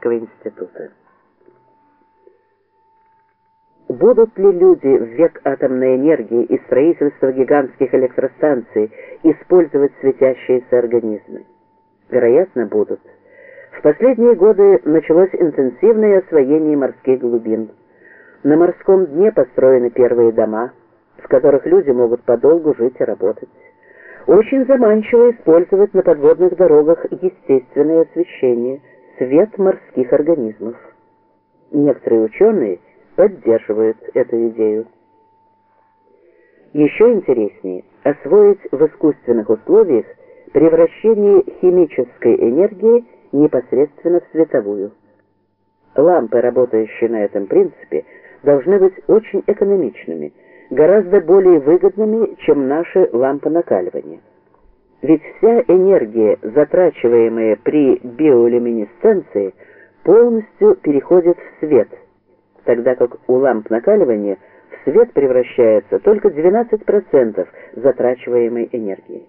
Московского института. Будут ли люди в век атомной энергии и строительства гигантских электростанций использовать светящиеся организмы? Вероятно, будут. В последние годы началось интенсивное освоение морских глубин. На морском дне построены первые дома, в которых люди могут подолгу жить и работать. Очень заманчиво использовать на подводных дорогах естественное освещение, свет морских организмов. Некоторые ученые – поддерживают эту идею. Еще интереснее освоить в искусственных условиях превращение химической энергии непосредственно в световую. Лампы, работающие на этом принципе, должны быть очень экономичными, гораздо более выгодными, чем наши лампы накаливания. Ведь вся энергия, затрачиваемая при биолюминесценции, полностью переходит в свет – тогда как у ламп накаливания в свет превращается только 12% затрачиваемой энергии.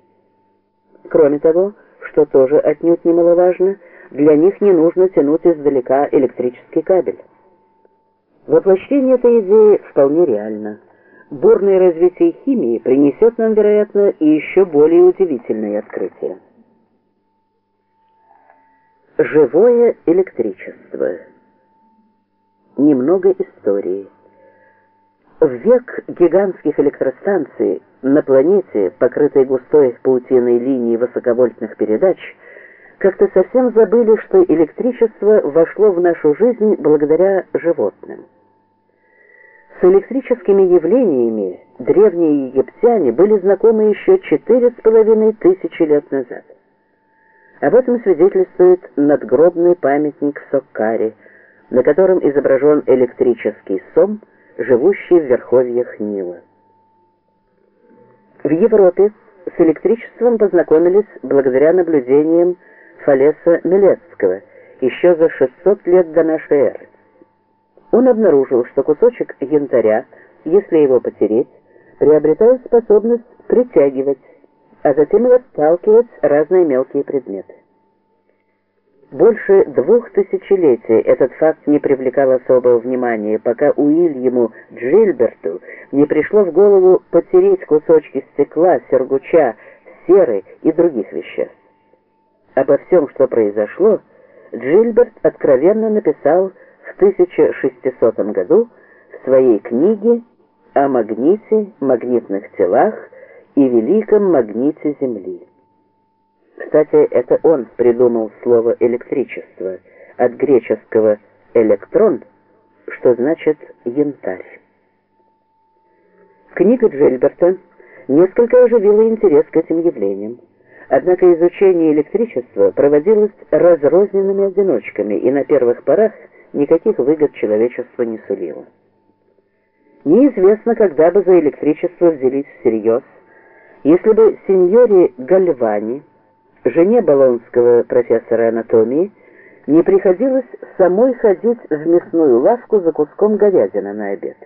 Кроме того, что тоже отнюдь немаловажно, для них не нужно тянуть издалека электрический кабель. Воплощение этой идеи вполне реально. Бурное развитие химии принесет нам, вероятно, и еще более удивительные открытия. Живое электричество – Немного истории. В век гигантских электростанций на планете, покрытой густой паутиной линий высоковольтных передач, как-то совсем забыли, что электричество вошло в нашу жизнь благодаря животным. С электрическими явлениями древние египтяне были знакомы еще четыре с половиной тысячи лет назад. Об этом свидетельствует надгробный памятник Соккари – на котором изображен электрический сом, живущий в верховьях Нила. В Европе с электричеством познакомились благодаря наблюдениям Фалеса Милецкого еще за 600 лет до нашей эры. Он обнаружил, что кусочек янтаря, если его потереть, приобретает способность притягивать, а затем и отталкивать разные мелкие предметы. Больше двух тысячелетий этот факт не привлекал особого внимания, пока Уильяму Джильберту не пришло в голову потереть кусочки стекла, сергуча, серы и других веществ. Обо всем, что произошло, Джильберт откровенно написал в 1600 году в своей книге о магните, магнитных телах и великом магните Земли. Кстати, это он придумал слово «электричество» от греческого «электрон», что значит «янтарь». Книга Джельберта несколько оживила интерес к этим явлениям. Однако изучение электричества проводилось разрозненными одиночками и на первых порах никаких выгод человечество не сулило. Неизвестно, когда бы за электричество взялись всерьез, если бы сеньоре Гальвани Жене Болонского профессора анатомии не приходилось самой ходить в мясную лавку за куском говядины на обед.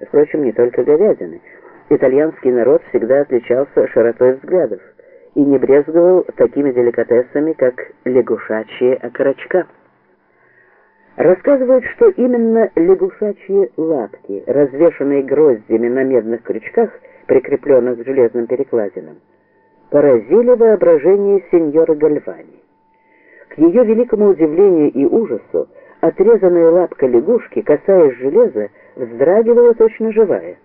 Впрочем, не только говядины. Итальянский народ всегда отличался широтой взглядов и не брезговал такими деликатесами, как лягушачьи окорочка. Рассказывают, что именно лягушачьи лапки, развешанные гроздями на медных крючках, прикрепленных к железным перекладинам, поразили воображение сеньора Гальвани. К ее великому удивлению и ужасу, отрезанная лапка лягушки, касаясь железа, вздрагивала точно живая.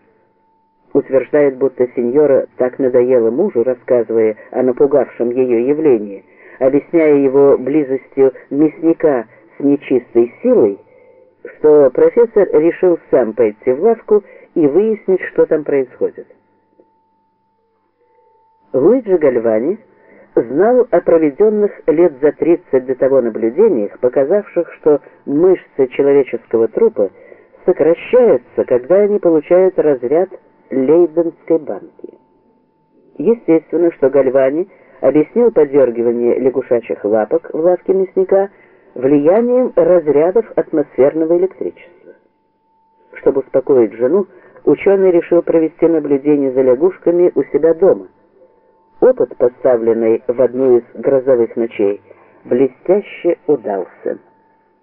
Утверждает, будто сеньора так надоела мужу, рассказывая о напугавшем ее явлении, объясняя его близостью мясника нечистой силой, что профессор решил сам пойти в лавку и выяснить, что там происходит. Луиджи Гальвани знал о проведенных лет за 30 до того наблюдениях, показавших, что мышцы человеческого трупа сокращаются, когда они получают разряд Лейденской банки. Естественно, что Гальвани объяснил подергивание лягушачьих лапок в лавке мясника влиянием разрядов атмосферного электричества. Чтобы успокоить жену, ученый решил провести наблюдение за лягушками у себя дома – Опыт, поставленный в одну из грозовых ночей, блестяще удался.